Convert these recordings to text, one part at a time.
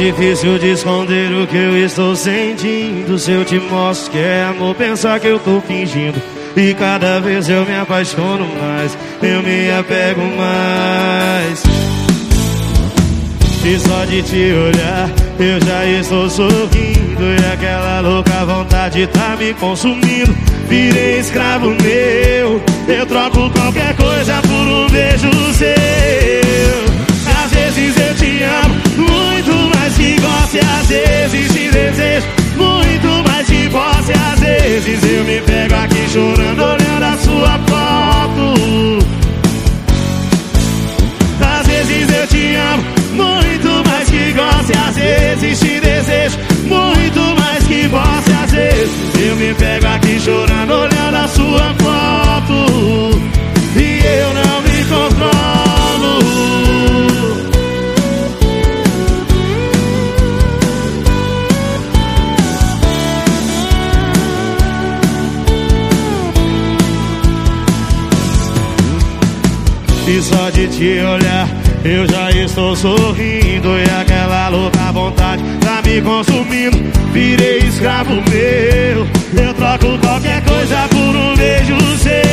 difícil de esconder o que eu estou sentindo. Se eu te mostro que é amor, pensar que eu tô fingindo. E cada vez eu me apaixono mais, eu me apego mais. E só de te olhar, eu já estou sorrindo. E aquela louca vontade tá me consumindo. Virei escravo meu, eu troco qualquer coisa por um beijo seu. Vezes eu me pego aqui chorando, olhando a sua foto. Às vezes eu te amo muito mais que gosto, e às vezes te desejo muito mais que posse. Às vezes eu me pego aqui chorando, E só de te olhar. Eu já estou sorrindo E aquela louca vontade tá me consumindo. Virei escravo meu. Eu troco qualquer coisa por um beijo seu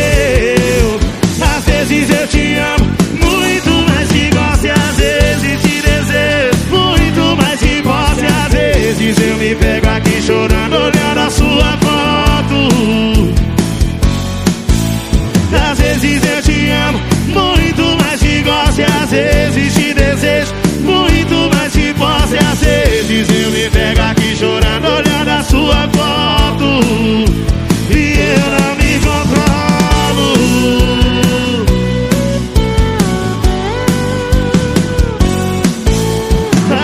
pega aqui chorando, olhando a sua foto. E eu não me controlo.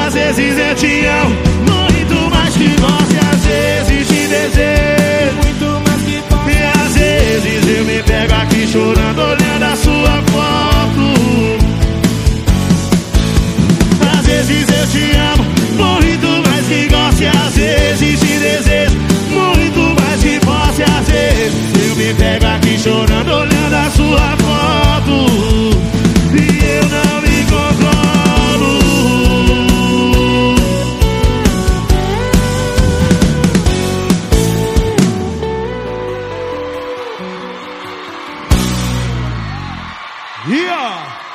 Às vezes eu te amo muito mais que você, às vezes te desejo muito mais que você. E às vezes eu me pego aqui chorando, olhando a sua foto. Às vezes eu te amo muito Yeah.